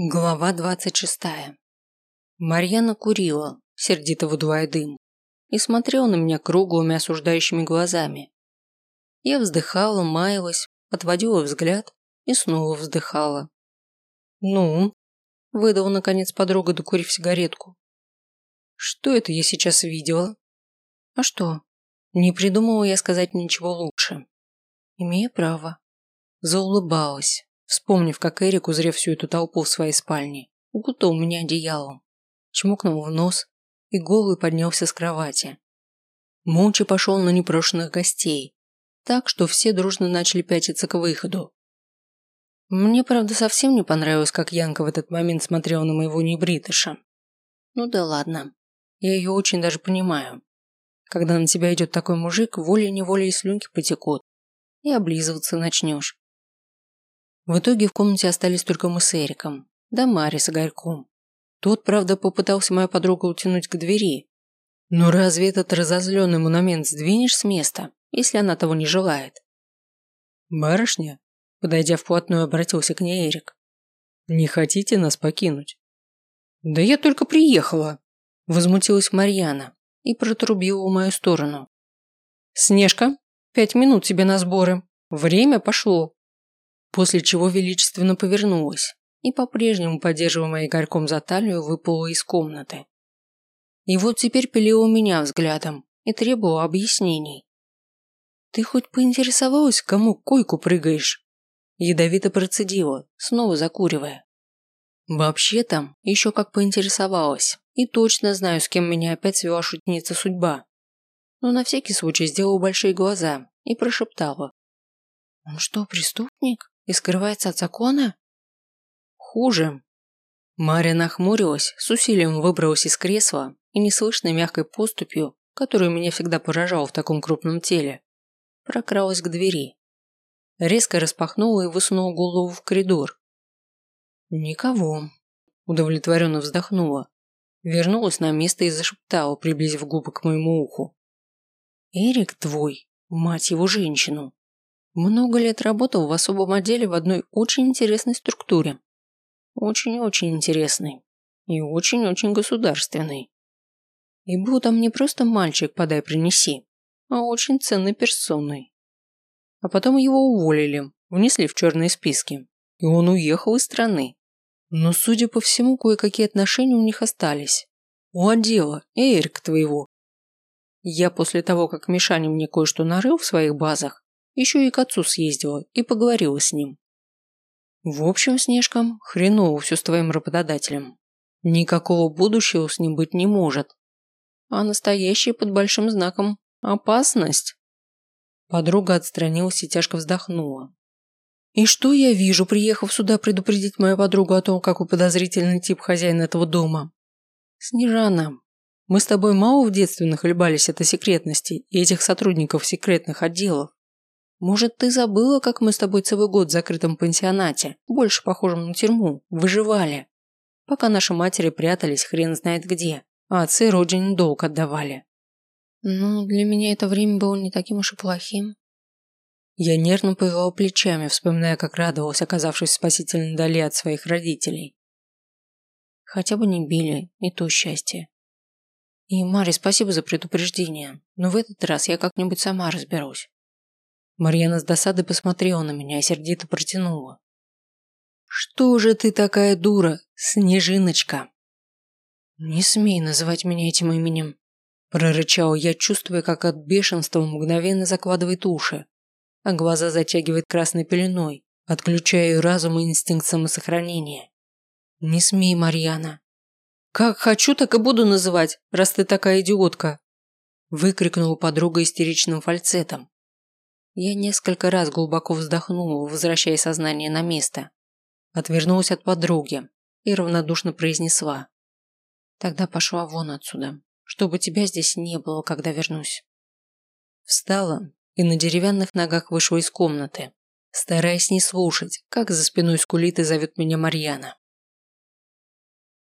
Глава двадцать шестая. Марьяна курила, сердито выдувая дым, и смотрела на меня круглыми осуждающими глазами. Я вздыхала, маялась, отводила взгляд и снова вздыхала. «Ну?» – выдала наконец подруга, докурив сигаретку. «Что это я сейчас видела?» «А что?» Не придумала я сказать ничего лучше. Имею право. Заулыбалась, Вспомнив, как Эрик, узрев всю эту толпу в своей спальне, укутал меня одеялом, чмокнул в нос и голый поднялся с кровати. Молча пошел на непрошенных гостей, так что все дружно начали пятиться к выходу. Мне, правда, совсем не понравилось, как Янка в этот момент смотрела на моего небритыша. Ну да ладно, я ее очень даже понимаю. Когда на тебя идет такой мужик, волей-неволей слюнки потекут, и облизываться начнешь. В итоге в комнате остались только мы с Эриком, да Мария с Игорьком. Тот, правда, попытался моя подруга утянуть к двери. Но разве этот разозленный монумент сдвинешь с места, если она того не желает? «Барышня?» Подойдя вплотную, обратился к ней Эрик. «Не хотите нас покинуть?» «Да я только приехала!» Возмутилась Марьяна и протрубила в мою сторону. «Снежка, пять минут тебе на сборы. Время пошло!» После чего величественно повернулась и, по-прежнему поддерживая Игорьком за талию, выплыла из комнаты. И вот теперь пилила меня взглядом и требовала объяснений. «Ты хоть поинтересовалась, кому койку прыгаешь?» Ядовито процедила, снова закуривая. «Вообще-то, еще как поинтересовалась, и точно знаю, с кем меня опять свела шутница судьба. Но на всякий случай сделала большие глаза и прошептала. «Он что, преступник?» И скрывается от закона? Хуже. Мария нахмурилась, с усилием выбралась из кресла и неслышной мягкой поступью, которую меня всегда поражала в таком крупном теле, прокралась к двери. Резко распахнула и высунула голову в коридор. Никого. Удовлетворенно вздохнула. Вернулась на место и зашептала, приблизив губы к моему уху. «Эрик твой, мать его женщину, много лет работал в особом отделе в одной очень интересной структуре. Очень-очень интересной. И очень-очень государственной. И был там не просто мальчик «подай, принеси», а очень ценной персоной. А потом его уволили, внесли в черные списки. И он уехал из страны. Но, судя по всему, кое-какие отношения у них остались. У отдела, Эрик твоего. Я после того, как Мишаня мне кое-что нарыл в своих базах, еще и к отцу съездила и поговорила с ним. В общем, Снежка, хреново все с твоим работодателем. Никакого будущего с ним быть не может. А настоящий под большим знаком – опасность. Подруга отстранилась и тяжко вздохнула. И что я вижу, приехав сюда предупредить мою подругу о том, какой подозрительный тип хозяин этого дома? Снежана, мы с тобой мало в детстве нахлебались этой секретности и этих сотрудников секретных отделов. Может, ты забыла, как мы с тобой целый год в закрытом пансионате, больше похожем на тюрьму, выживали? Пока наши матери прятались хрен знает где, а отцы родине долг отдавали. Ну, для меня это время было не таким уж и плохим. Я нервно повела плечами, вспоминая, как радовалась, оказавшись в спасительной дали от своих родителей. Хотя бы не били, и то счастье. И, Маре, спасибо за предупреждение, но в этот раз я как-нибудь сама разберусь. Марьяна с досадой посмотрела на меня и сердито протянула. «Что же ты такая дура, Снежиночка?» «Не смей называть меня этим именем», – прорычал я, чувствуя, как от бешенства мгновенно закладывает уши, а глаза затягивает красной пеленой, отключая разум и инстинкт самосохранения. «Не смей, Марьяна». «Как хочу, так и буду называть, раз ты такая идиотка», – выкрикнула подруга истеричным фальцетом, я несколько раз глубоко вздохнула, возвращая сознание на место. Отвернулась от подруги и равнодушно произнесла. Тогда пошла вон отсюда, чтобы тебя здесь не было, когда вернусь. Встала и на деревянных ногах вышла из комнаты, стараясь не слушать, как за спиной скулит и зовет меня Марьяна.